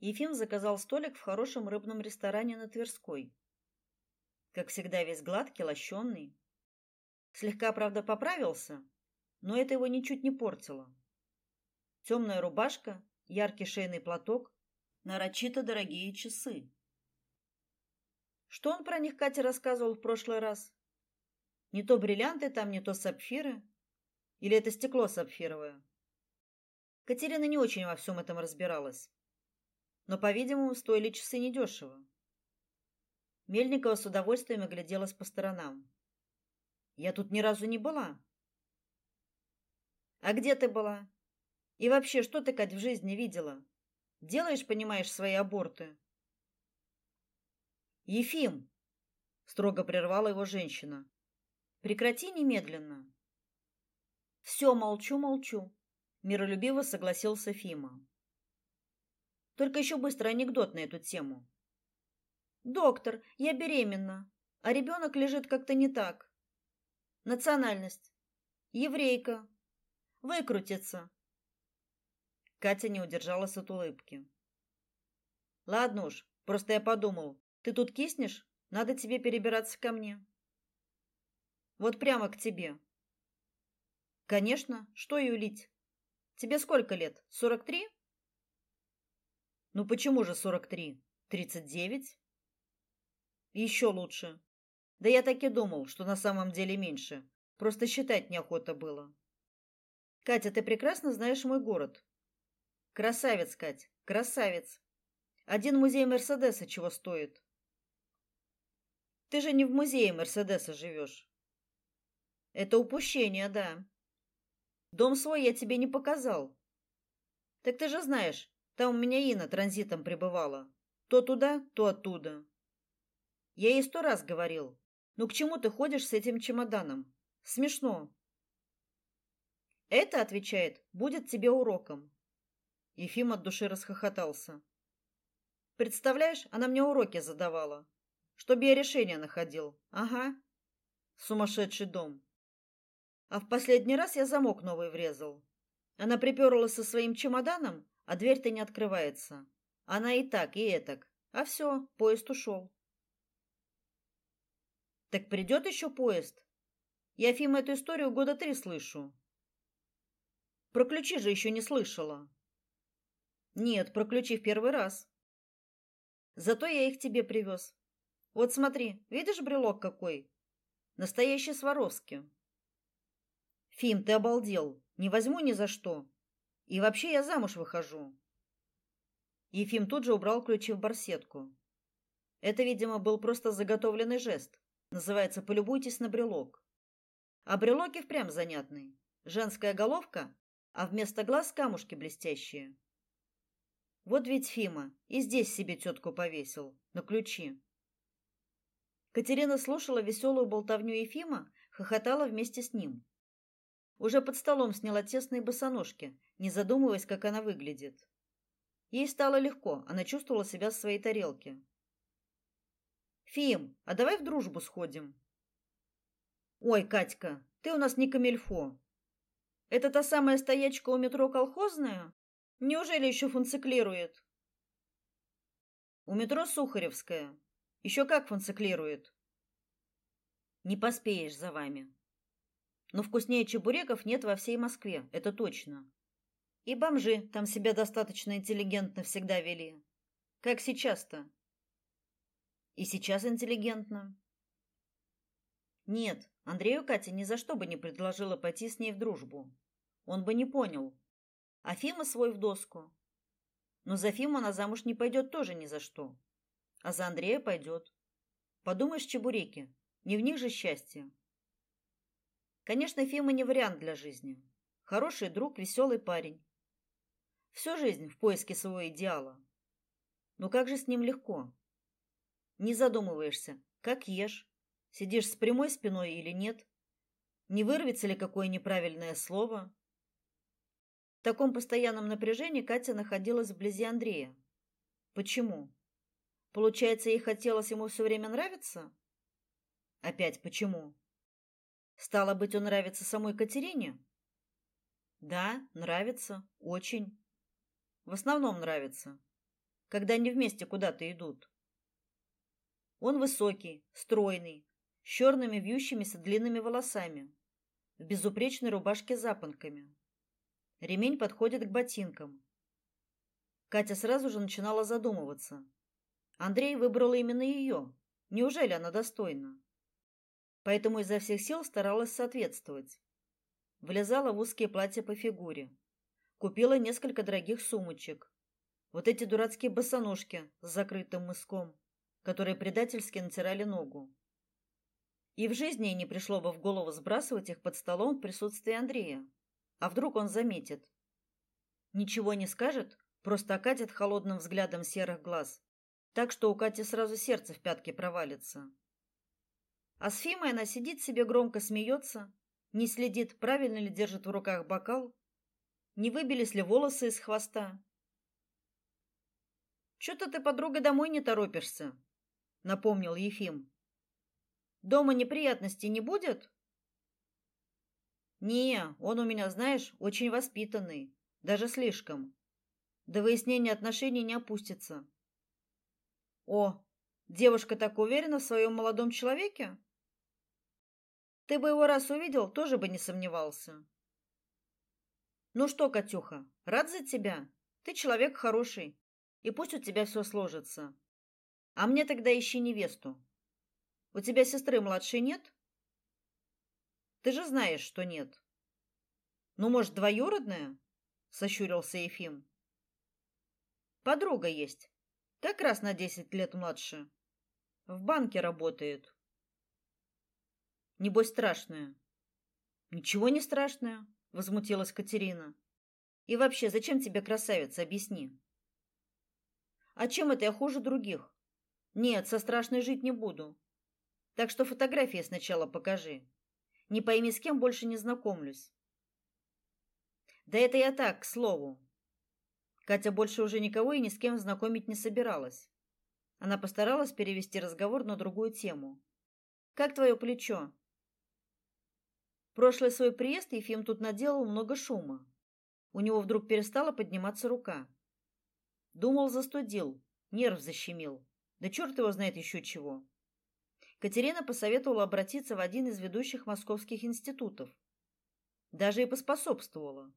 Ефим заказал столик в хорошем рыбном ресторане на Тверской. Как всегда, весь гладкий, лощеный. Слегка, правда, поправился, но это его ничуть не портило. Темная рубашка, яркий шейный платок, нарочито дорогие часы. Что он про них Кате рассказывал в прошлый раз? Не то бриллианты там, не то сапфиры. Или это стекло сапфировое? Катерина не очень во всем этом разбиралась. Но, по-видимому, стоили часы недешево. Мельникова с удовольствием огляделась по сторонам. Я тут ни разу не была. А где ты была? И вообще, что ты, Кать, в жизни видела? Делаешь, понимаешь, свои аборты? Ефим, строго прервала его женщина. Прекрати немедленно. Все, молчу, молчу, миролюбиво согласился Фима. Только еще быстро анекдот на эту тему. Доктор, я беременна, а ребенок лежит как-то не так. Национальность еврейка. Выкрутится. Катя не удержалась от улыбки. Ладно уж, просто я подумал, ты тут киснешь, надо тебе перебираться ко мне. Вот прямо к тебе. Конечно, что юлить? Тебе сколько лет? Сорок три? Ну почему же сорок три? Тридцать девять? Еще лучше. Да я так и думал, что на самом деле меньше. Просто считать неохота было. Катя, ты прекрасно знаешь мой город. Красавец, Кать, красавец. Один музей Мерседеса чего стоит? Ты же не в музее Мерседеса живешь. Это упущение, да. Дом свой я тебе не показал. Так ты же знаешь, там у меня Ина транзитом прибывала. То туда, то оттуда. Я ей сто раз говорил. Ну к чему ты ходишь с этим чемоданом? Смешно. Это, отвечает, будет тебе уроком. Ефим от души расхохотался. Представляешь, она мне уроки задавала, чтобы я решение находил. Ага. Сумасшедший дом. А в последний раз я замок новый врезал. Она приперла со своим чемоданом, а дверь-то не открывается. Она и так, и этак. А все, поезд ушел. Так придет еще поезд. Я Фим эту историю года три слышу. Про ключи же еще не слышала. Нет, про ключи в первый раз. Зато я их тебе привез. Вот смотри, видишь брелок какой? Настоящий Сваровский. Фим, ты обалдел. Не возьму ни за что. И вообще я замуж выхожу. Ефим тут же убрал ключи в барсетку. Это, видимо, был просто заготовленный жест. Называется «полюбуйтесь на брелок». А брелок и впрямь занятный. Женская головка, а вместо глаз камушки блестящие. Вот ведь Фима и здесь себе тетку повесил, на ключи. Катерина слушала веселую болтовню Ефима, хохотала вместе с ним. Уже под столом сняла тесные босоножки, не задумываясь, как она выглядит. Ей стало легко, она чувствовала себя в своей тарелке. Фим, а давай в дружбу сходим. Ой, Катька, ты у нас не камельфо. Это та самая стоячка у метро колхозная? Неужели еще функционирует? У метро Сухаревская. Еще как функционирует. Не поспеешь за вами. Но вкуснее чебуреков нет во всей Москве, это точно. И бомжи там себя достаточно интеллигентно всегда вели. Как сейчас-то. И сейчас интеллигентно. Нет, Андрею Катя ни за что бы не предложила пойти с ней в дружбу. Он бы не понял. А Фима свой в доску. Но за Фиму она замуж не пойдет тоже ни за что. А за Андрея пойдет. Подумаешь, чебуреки, не в них же счастье. Конечно, Фима не вариант для жизни. Хороший друг, веселый парень. Всю жизнь в поиске своего идеала. Но как же с ним легко? Не задумываешься, как ешь, сидишь с прямой спиной или нет, не вырвется ли какое неправильное слово. В таком постоянном напряжении Катя находилась вблизи Андрея. Почему? Получается, ей хотелось ему все время нравиться? Опять почему? Стало быть, он нравится самой Катерине? Да, нравится, очень. В основном нравится. когда они вместе куда-то идут. Он высокий, стройный, с черными вьющимися длинными волосами, в безупречной рубашке с запонками. Ремень подходит к ботинкам. Катя сразу же начинала задумываться. Андрей выбрал именно ее. Неужели она достойна? Поэтому изо всех сил старалась соответствовать. Влезала в узкие платья по фигуре. Купила несколько дорогих сумочек. Вот эти дурацкие босоножки с закрытым мыском, которые предательски натирали ногу. И в жизни не пришло бы в голову сбрасывать их под столом в присутствии Андрея. А вдруг он заметит? Ничего не скажет, просто окатит холодным взглядом серых глаз, так что у Кати сразу сердце в пятки провалится. А с Фимой она сидит себе громко смеется, не следит, правильно ли держит в руках бокал, не выбились ли волосы из хвоста. «Что-то ты, подруга, домой не торопишься», — напомнил Ефим. Дома неприятностей не будет? Не, он у меня, знаешь, очень воспитанный, даже слишком. До выяснения отношений не опустится. О, девушка так уверена в своем молодом человеке? Ты бы его раз увидел, тоже бы не сомневался. Ну что, Катюха, рад за тебя. Ты человек хороший, и пусть у тебя все сложится. А мне тогда ищи невесту. У тебя сестры младшей нет? Ты же знаешь, что нет. Ну, может, двоюродная? сощурился Ефим. Подруга есть, как раз на десять лет младше. В банке работает. Небось страшная. Ничего не страшное, возмутилась Катерина. И вообще, зачем тебе красавица, объясни? А чем это я хуже других? Нет, со страшной жить не буду. Так что фотографии сначала покажи. Не пойми, с кем больше не знакомлюсь. Да это я так, к слову. Катя больше уже никого и ни с кем знакомить не собиралась. Она постаралась перевести разговор на другую тему. Как твое плечо? Прошлый свой приезд Ефим тут наделал много шума. У него вдруг перестала подниматься рука. Думал, застудил, нерв защемил. Да черт его знает еще чего. Катерина посоветовала обратиться в один из ведущих московских институтов. Даже и поспособствовала.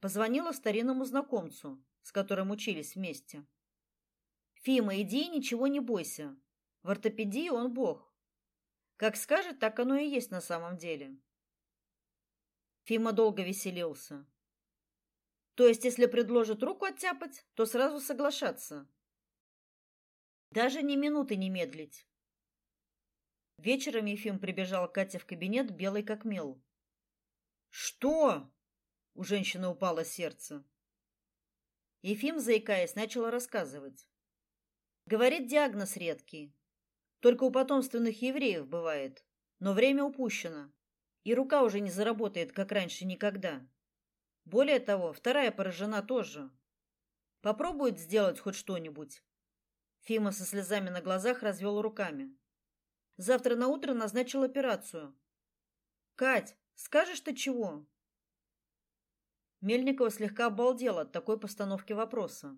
Позвонила старинному знакомцу, с которым учились вместе. Фима, иди и ничего не бойся. В ортопедии он бог. Как скажет, так оно и есть на самом деле. Фима долго веселился. То есть, если предложат руку оттяпать, то сразу соглашаться. Даже ни минуты не медлить. Вечером Ефим прибежал к Кате в кабинет, белый как мел. Что? У женщины упало сердце. Ефим, заикаясь, начал рассказывать. Говорит, диагноз редкий. Только у потомственных евреев бывает, но время упущено, и рука уже не заработает, как раньше никогда. Более того, вторая поражена тоже. Попробует сделать хоть что-нибудь. Фима со слезами на глазах развел руками. Завтра на утро назначил операцию. Кать, скажешь ты чего? Мельникова слегка обалдела от такой постановки вопроса.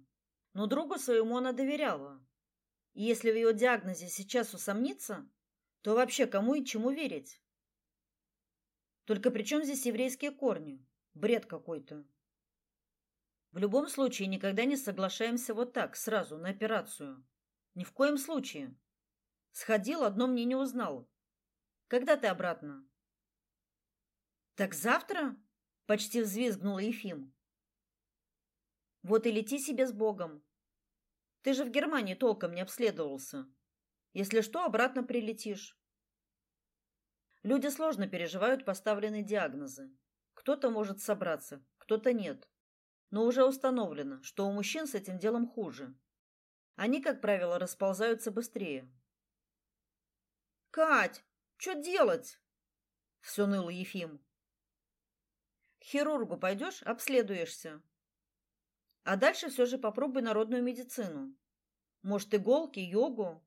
Но другу своему она доверяла. И если в ее диагнозе сейчас усомниться, то вообще кому и чему верить? Только при чем здесь еврейские корни? Бред какой-то. В любом случае никогда не соглашаемся вот так сразу на операцию. Ни в коем случае. Сходил, одно мне не узнал. Когда ты обратно? Так завтра? Почти взвизгнул Ефим. Вот и лети себе с Богом. Ты же в Германии толком не обследовался. Если что, обратно прилетишь. Люди сложно переживают поставленные диагнозы. Кто-то может собраться, кто-то нет. Но уже установлено, что у мужчин с этим делом хуже. Они, как правило, расползаются быстрее. Кать, что делать? Все ныл Ефим. К хирургу пойдешь, обследуешься. А дальше все же попробуй народную медицину. Может, иголки, йогу.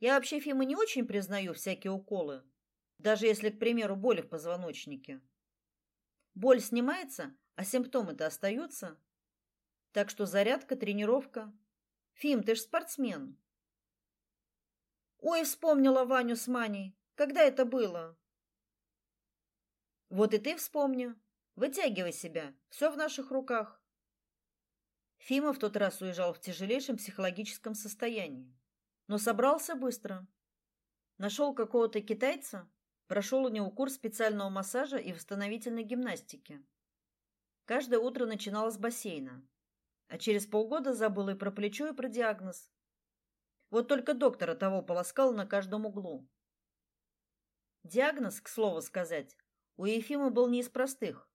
Я вообще, Фима, не очень признаю всякие уколы, даже если, к примеру, боли в позвоночнике. Боль снимается, а симптомы-то остаются. Так что зарядка, тренировка. Фим, ты ж спортсмен. Ой, вспомнила Ваню с Маней. Когда это было? Вот и ты вспомни. Вытягивай себя. Все в наших руках. Фима в тот раз уезжал в тяжелейшем психологическом состоянии, но собрался быстро. Нашел какого-то китайца, прошел у него курс специального массажа и восстановительной гимнастики. Каждое утро начинал с бассейна, а через полгода забыл и про плечо, и про диагноз. Вот только доктора того полоскал на каждом углу. Диагноз, к слову сказать, у Ефима был не из простых.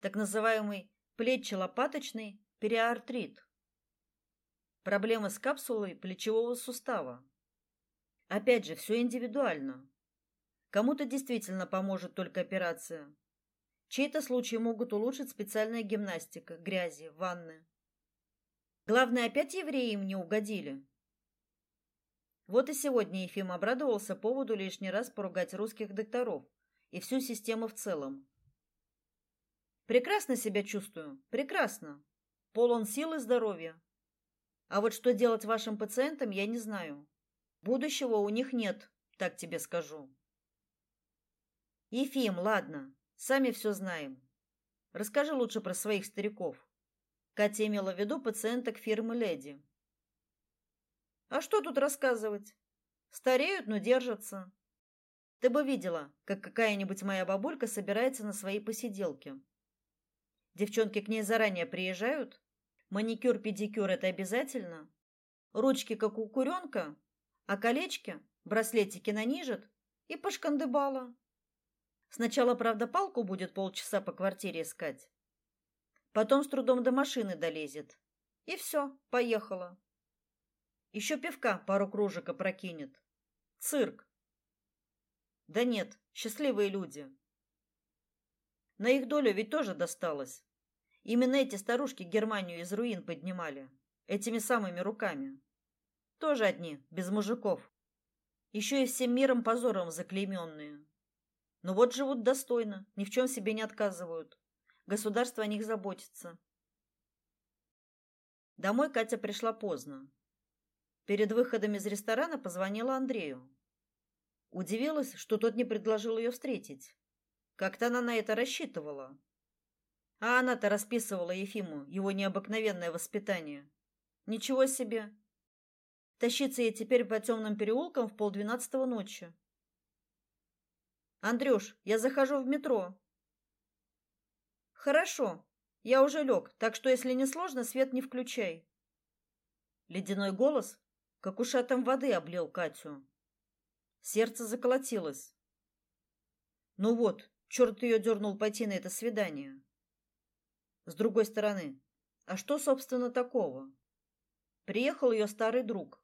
Так называемый плечо-лопаточный периартрит. Проблемы с капсулой плечевого сустава. Опять же, все индивидуально. Кому-то действительно поможет только операция. Чей-то случай могут улучшить специальная гимнастика, грязи, ванны. Главное, опять евреи им не угодили. Вот и сегодня Ефим обрадовался поводу лишний раз поругать русских докторов и всю систему в целом. Прекрасно себя чувствую, прекрасно. Полон сил и здоровья. А вот что делать вашим пациентам, я не знаю. Будущего у них нет, так тебе скажу. Ефим, ладно, сами все знаем. Расскажи лучше про своих стариков. Катя имела в виду пациенток фирмы Леди. А что тут рассказывать? Стареют, но держатся. Ты бы видела, как какая-нибудь моя бабулька собирается на свои посиделки. Девчонки к ней заранее приезжают, маникюр, педикюр это обязательно. Ручки как у куренка, а колечки, браслетики нанижет и пошкандыбала. Сначала, правда, палку будет полчаса по квартире искать. Потом с трудом до машины долезет. И все, поехала. Еще пивка пару кружек опрокинет. Цирк. Да нет, счастливые люди. На их долю ведь тоже досталось. Именно эти старушки Германию из руин поднимали этими самыми руками. Тоже одни, без мужиков. Еще и всем миром позором заклейменные. Но вот живут достойно, ни в чем себе не отказывают. Государство о них заботится. Домой Катя пришла поздно. Перед выходом из ресторана позвонила Андрею. Удивилась, что тот не предложил ее встретить. Как-то она на это рассчитывала. А она-то расписывала Ефиму его необыкновенное воспитание. Ничего себе. Тащиться ей теперь по темным переулкам в полдвенадцатого ночи. Андрюш, я захожу в метро. Хорошо. Я уже лег, так что если не сложно, свет не включай. Ледяной голос, как ушатом воды, облил Катю. Сердце заколотилось. Ну вот, черт ее дернул пойти на это свидание. С другой стороны, а что, собственно, такого? Приехал ее старый друг.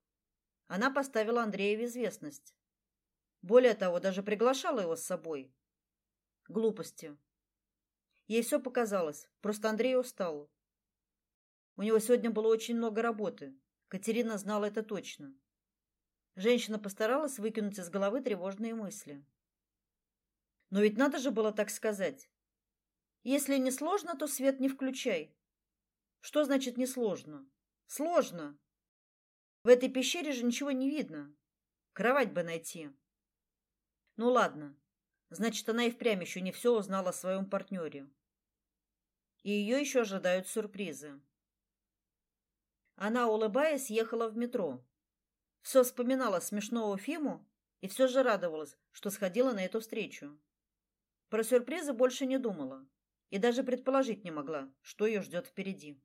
Она поставила Андрея в известность. Более того, даже приглашала его с собой. Глупости. Ей все показалось, просто Андрей устал. У него сегодня было очень много работы. Катерина знала это точно. Женщина постаралась выкинуть из головы тревожные мысли. Но ведь надо же было так сказать. Если не сложно, то свет не включай. Что значит не сложно? Сложно. В этой пещере же ничего не видно. Кровать бы найти. Ну ладно. Значит, она и впрямь еще не все узнала о своем партнере. И ее еще ожидают сюрпризы. Она, улыбаясь, ехала в метро. Все вспоминала смешного Фиму и все же радовалась, что сходила на эту встречу. Про сюрпризы больше не думала и даже предположить не могла, что ее ждет впереди.